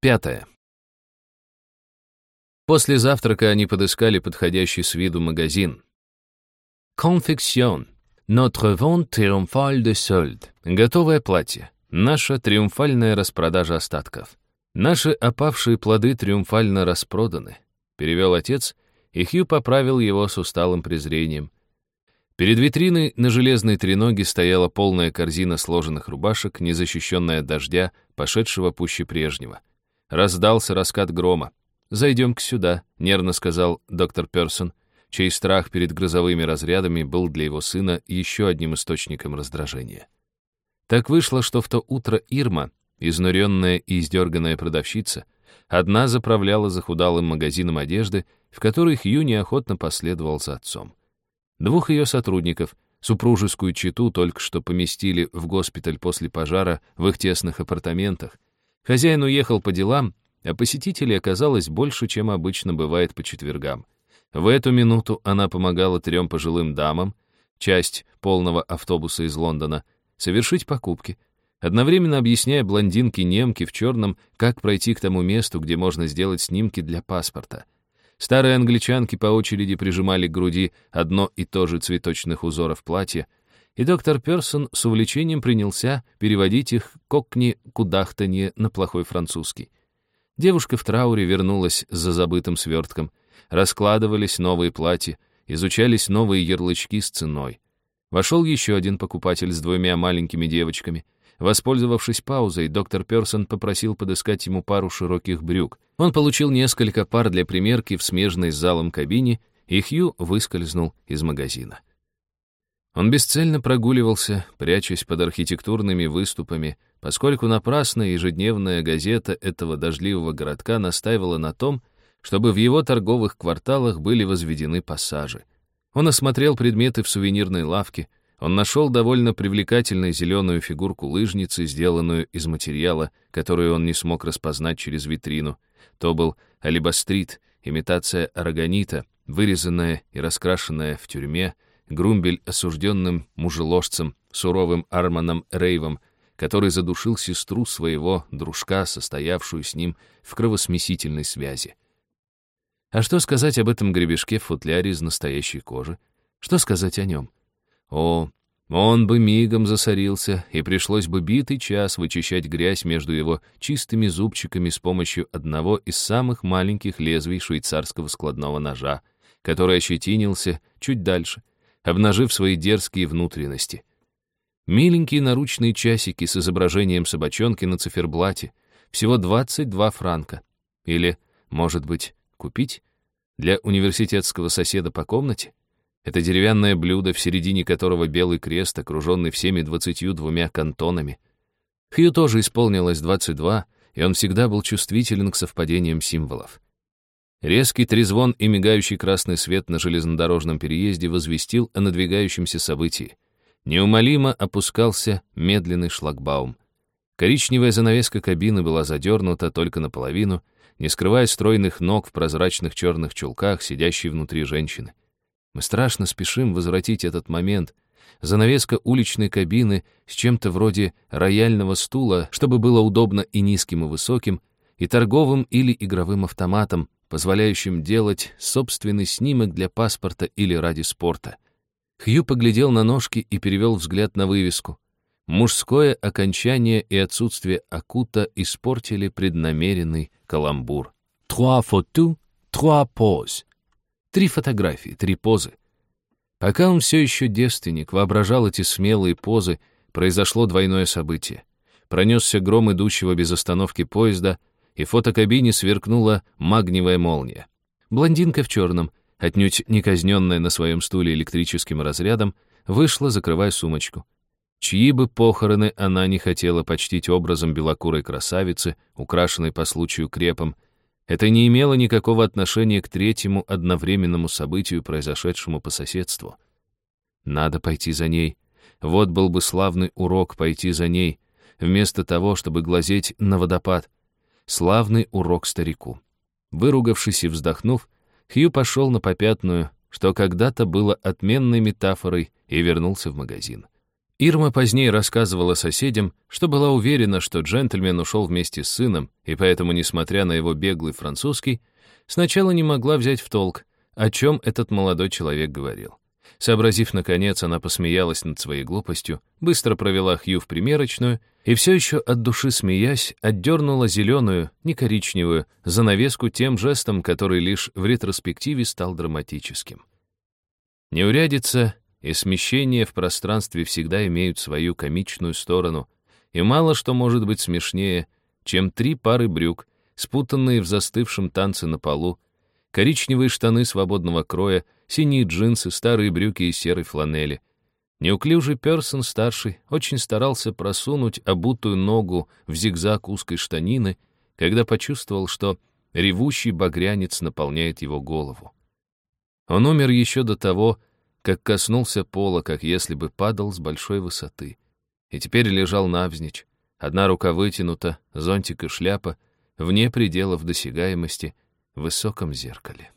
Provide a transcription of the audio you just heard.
Пятое. После завтрака они подыскали подходящий с виду магазин. Confection. Notre vente triomphale de solde. Готовое платье. Наша триумфальная распродажа остатков. Наши опавшие плоды триумфально распроданы, перевел отец, и Хью поправил его с усталым презрением. Перед витриной на железной треноге стояла полная корзина сложенных рубашек, незащищенная от дождя, пошедшего пуще прежнего. Раздался раскат грома. «Зайдем-ка сюда», — нервно сказал доктор Персон, чей страх перед грозовыми разрядами был для его сына еще одним источником раздражения. Так вышло, что в то утро Ирма, изнуренная и издерганная продавщица, одна заправляла захудалым магазином одежды, в который Хью неохотно последовал за отцом. Двух ее сотрудников, супружескую чету, только что поместили в госпиталь после пожара в их тесных апартаментах. Хозяин уехал по делам, а посетителей оказалось больше, чем обычно бывает по четвергам. В эту минуту она помогала трем пожилым дамам, часть полного автобуса из Лондона, совершить покупки, одновременно объясняя блондинке-немке в черном, как пройти к тому месту, где можно сделать снимки для паспорта. Старые англичанки по очереди прижимали к груди одно и то же цветочных узоров платья, и доктор Персон с увлечением принялся переводить их кокни-кудахтанье на плохой французский. Девушка в трауре вернулась за забытым свертком. Раскладывались новые платья, изучались новые ярлычки с ценой. Вошел еще один покупатель с двумя маленькими девочками. Воспользовавшись паузой, доктор Персон попросил подыскать ему пару широких брюк. Он получил несколько пар для примерки в смежной с залом кабине, и Хью выскользнул из магазина. Он бесцельно прогуливался, прячась под архитектурными выступами, поскольку напрасно ежедневная газета этого дождливого городка настаивала на том, чтобы в его торговых кварталах были возведены пассажи. Он осмотрел предметы в сувенирной лавке, он нашел довольно привлекательную зеленую фигурку лыжницы, сделанную из материала, которую он не смог распознать через витрину. То был алибастрит, имитация арагонита, вырезанная и раскрашенная в тюрьме, Грумбель осужденным мужеложцем, суровым Арманом Рейвом, который задушил сестру своего дружка, состоявшую с ним в кровосмесительной связи. А что сказать об этом гребешке в футляре из настоящей кожи? Что сказать о нем? О, он бы мигом засорился, и пришлось бы битый час вычищать грязь между его чистыми зубчиками с помощью одного из самых маленьких лезвий швейцарского складного ножа, который ощетинился чуть дальше, обнажив свои дерзкие внутренности. Миленькие наручные часики с изображением собачонки на циферблате. Всего 22 франка. Или, может быть, купить? Для университетского соседа по комнате? Это деревянное блюдо, в середине которого белый крест, окруженный всеми двадцатью двумя кантонами. Хью тоже исполнилось 22, и он всегда был чувствителен к совпадениям символов. Резкий трезвон и мигающий красный свет на железнодорожном переезде возвестил о надвигающемся событии. Неумолимо опускался медленный шлагбаум. Коричневая занавеска кабины была задернута только наполовину, не скрывая стройных ног в прозрачных черных чулках, сидящей внутри женщины. Мы страшно спешим возвратить этот момент. Занавеска уличной кабины с чем-то вроде рояльного стула, чтобы было удобно и низким, и высоким, и торговым или игровым автоматом, позволяющим делать собственный снимок для паспорта или ради спорта — Хью поглядел на ножки и перевел взгляд на вывеску. Мужское окончание и отсутствие акута испортили преднамеренный каламбур. «Trois photos, trois poses». Три фотографии, три позы. Пока он все еще девственник, воображал эти смелые позы, произошло двойное событие. Пронесся гром идущего без остановки поезда, и в фотокабине сверкнула магниевая молния. Блондинка в черном, отнюдь не казненная на своем стуле электрическим разрядом, вышла, закрывая сумочку. Чьи бы похороны она не хотела почтить образом белокурой красавицы, украшенной по случаю крепом, это не имело никакого отношения к третьему одновременному событию, произошедшему по соседству. Надо пойти за ней. Вот был бы славный урок пойти за ней, вместо того, чтобы глазеть на водопад. Славный урок старику. Выругавшись и вздохнув, Хью пошел на попятную, что когда-то было отменной метафорой, и вернулся в магазин. Ирма позднее рассказывала соседям, что была уверена, что джентльмен ушел вместе с сыном, и поэтому, несмотря на его беглый французский, сначала не могла взять в толк, о чем этот молодой человек говорил. Сообразив, наконец, она посмеялась над своей глупостью, быстро провела Хью в примерочную и все еще от души смеясь, отдернула зеленую, не коричневую, занавеску тем жестом, который лишь в ретроспективе стал драматическим. Неурядица и смещение в пространстве всегда имеют свою комичную сторону, и мало что может быть смешнее, чем три пары брюк, спутанные в застывшем танце на полу, коричневые штаны свободного кроя, синие джинсы, старые брюки из серой фланели. Неуклюжий Персон-старший очень старался просунуть обутую ногу в зигзаг узкой штанины, когда почувствовал, что ревущий багрянец наполняет его голову. Он умер еще до того, как коснулся пола, как если бы падал с большой высоты. И теперь лежал навзничь, одна рука вытянута, зонтик и шляпа, вне пределов досягаемости — в высоком зеркале.